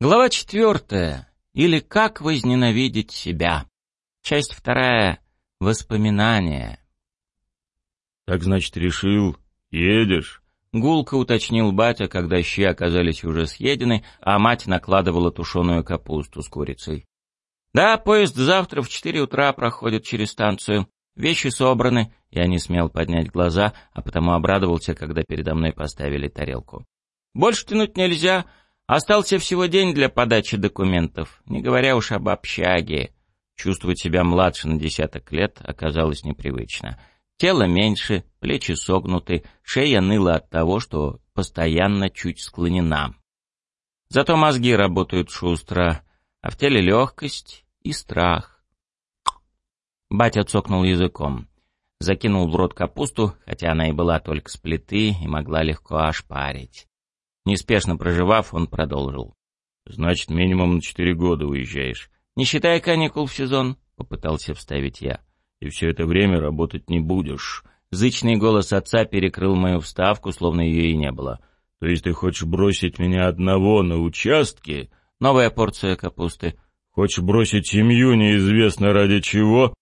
Глава четвертая. Или как возненавидеть себя. Часть вторая. Воспоминания. «Так, значит, решил, едешь?» Гулко уточнил батя, когда щи оказались уже съедены, а мать накладывала тушеную капусту с курицей. «Да, поезд завтра в четыре утра проходит через станцию. Вещи собраны». Я не смел поднять глаза, а потому обрадовался, когда передо мной поставили тарелку. «Больше тянуть нельзя. Остался всего день для подачи документов, не говоря уж об общаге. Чувствовать себя младше на десяток лет оказалось непривычно. Тело меньше, плечи согнуты, шея ныла от того, что постоянно чуть склонена. Зато мозги работают шустро, а в теле легкость и страх. Батя цокнул языком. Закинул в рот капусту, хотя она и была только с плиты и могла легко ошпарить. Неспешно проживав, он продолжил. «Значит, минимум на четыре года уезжаешь». «Не считая каникул в сезон», — попытался вставить я. «И все это время работать не будешь». Зычный голос отца перекрыл мою вставку, словно ее и не было. «То есть ты хочешь бросить меня одного на участке?» Новая порция капусты. «Хочешь бросить семью неизвестно ради чего?»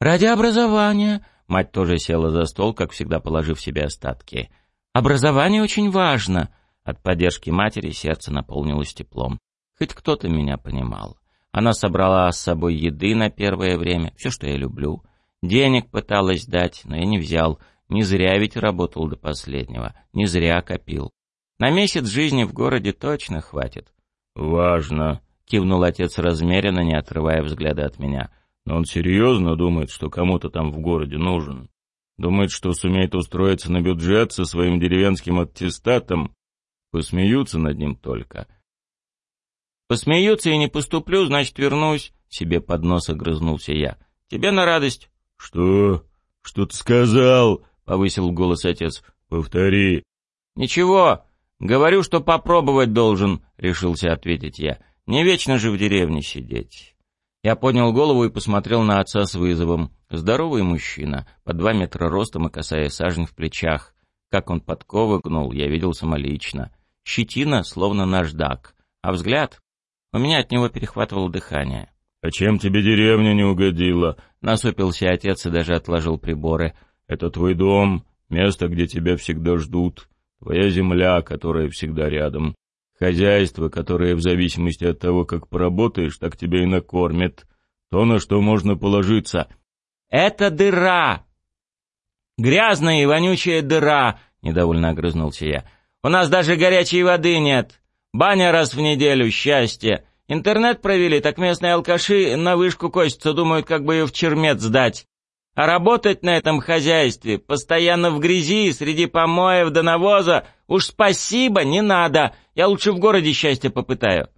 «Ради образования». Мать тоже села за стол, как всегда положив себе остатки. «Образование очень важно». От поддержки матери сердце наполнилось теплом. Хоть кто-то меня понимал. Она собрала с собой еды на первое время, все, что я люблю. Денег пыталась дать, но я не взял. Не зря ведь работал до последнего, не зря копил. На месяц жизни в городе точно хватит. «Важно», — кивнул отец размеренно, не отрывая взгляда от меня. «Но он серьезно думает, что кому-то там в городе нужен? Думает, что сумеет устроиться на бюджет со своим деревенским аттестатом Посмеются над ним только. Посмеются и не поступлю, значит, вернусь. Себе под нос огрызнулся я. Тебе на радость. Что? Что ты сказал? Повысил голос отец. Повтори. Ничего. Говорю, что попробовать должен, решился ответить я. Не вечно же в деревне сидеть. Я поднял голову и посмотрел на отца с вызовом. Здоровый мужчина, по два метра ростом и касая сажень в плечах. Как он подковы гнул, я видел самолично щетина, словно наждак, а взгляд... У меня от него перехватывало дыхание. «А чем тебе деревня не угодила?» Насупился отец и даже отложил приборы. «Это твой дом, место, где тебя всегда ждут, твоя земля, которая всегда рядом, хозяйство, которое в зависимости от того, как поработаешь, так тебя и накормит, то, на что можно положиться». «Это дыра! Грязная и вонючая дыра!» — недовольно огрызнулся я. У нас даже горячей воды нет. Баня раз в неделю, счастье. Интернет провели, так местные алкаши на вышку косятся, думают, как бы ее в чермет сдать. А работать на этом хозяйстве, постоянно в грязи, среди помоев до навоза, уж спасибо, не надо. Я лучше в городе счастье попытаю.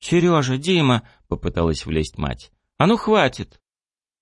Сережа, Дима, попыталась влезть мать. А ну хватит.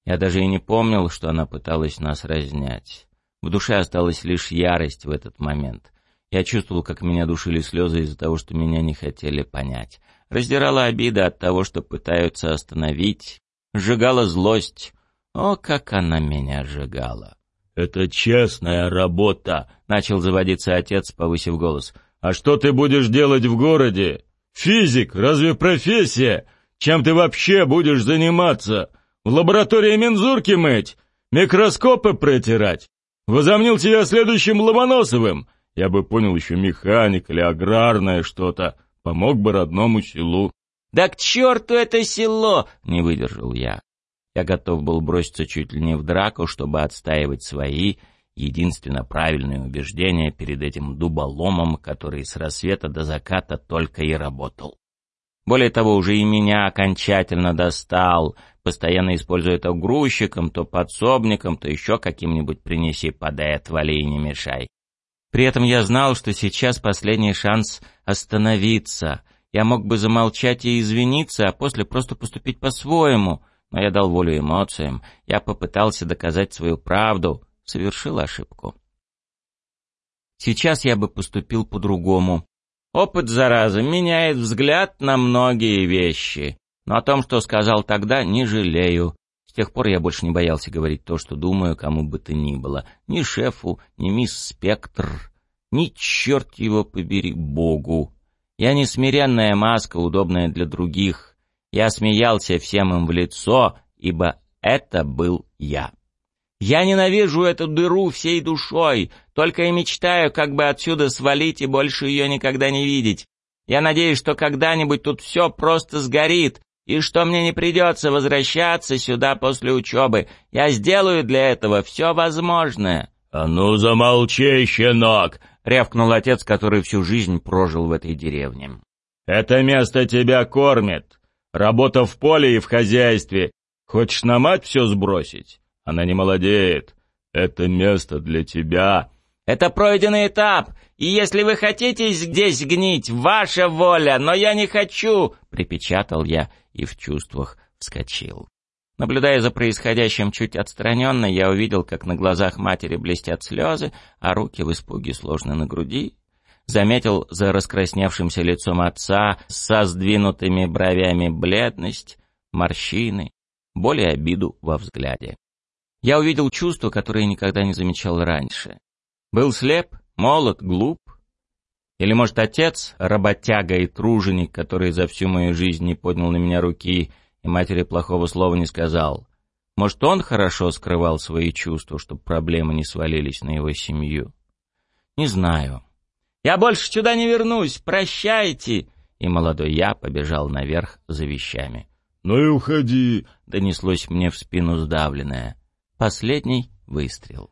Я даже и не помнил, что она пыталась нас разнять. В душе осталась лишь ярость в этот момент. Я чувствовал, как меня душили слезы из-за того, что меня не хотели понять. Раздирала обида от того, что пытаются остановить. Сжигала злость. О, как она меня сжигала. «Это честная работа», — начал заводиться отец, повысив голос. «А что ты будешь делать в городе? Физик, разве профессия? Чем ты вообще будешь заниматься? В лаборатории мензурки мыть? Микроскопы протирать? Возомнил тебя следующим Ломоносовым? Я бы понял еще механик или аграрное что-то. Помог бы родному селу. «Да к черту это село!» — не выдержал я. Я готов был броситься чуть ли не в драку, чтобы отстаивать свои, единственно правильные убеждения перед этим дуболомом, который с рассвета до заката только и работал. Более того, уже и меня окончательно достал, постоянно используя то грузчиком, то подсобником, то еще каким-нибудь принеси, подай, отвали и не мешай. При этом я знал, что сейчас последний шанс остановиться. Я мог бы замолчать и извиниться, а после просто поступить по-своему. Но я дал волю эмоциям. Я попытался доказать свою правду. Совершил ошибку. Сейчас я бы поступил по-другому. Опыт, зараза, меняет взгляд на многие вещи. Но о том, что сказал тогда, не жалею. С тех пор я больше не боялся говорить то, что думаю, кому бы то ни было. Ни шефу, ни мисс Спектр, ни черт его побери Богу. Я не смиренная маска, удобная для других. Я смеялся всем им в лицо, ибо это был я. Я ненавижу эту дыру всей душой, только и мечтаю, как бы отсюда свалить и больше ее никогда не видеть. Я надеюсь, что когда-нибудь тут все просто сгорит, и что мне не придется возвращаться сюда после учебы. Я сделаю для этого все возможное». «А ну замолчи, щенок!» — рявкнул отец, который всю жизнь прожил в этой деревне. «Это место тебя кормит. Работа в поле и в хозяйстве. Хочешь на мать все сбросить? Она не молодеет. Это место для тебя». «Это пройденный этап, и если вы хотите здесь гнить, ваша воля, но я не хочу!» — припечатал я и в чувствах вскочил. Наблюдая за происходящим чуть отстраненно, я увидел, как на глазах матери блестят слезы, а руки в испуге сложены на груди. Заметил за раскрасневшимся лицом отца со сдвинутыми бровями бледность, морщины, боль и обиду во взгляде. Я увидел чувство, которое никогда не замечал раньше. Был слеп, молод, глуп. Или, может, отец, работяга и труженик, который за всю мою жизнь не поднял на меня руки и матери плохого слова не сказал. Может, он хорошо скрывал свои чувства, чтобы проблемы не свалились на его семью. Не знаю. «Я больше сюда не вернусь, прощайте!» И молодой я побежал наверх за вещами. «Ну и уходи!» — донеслось мне в спину сдавленное. Последний выстрел.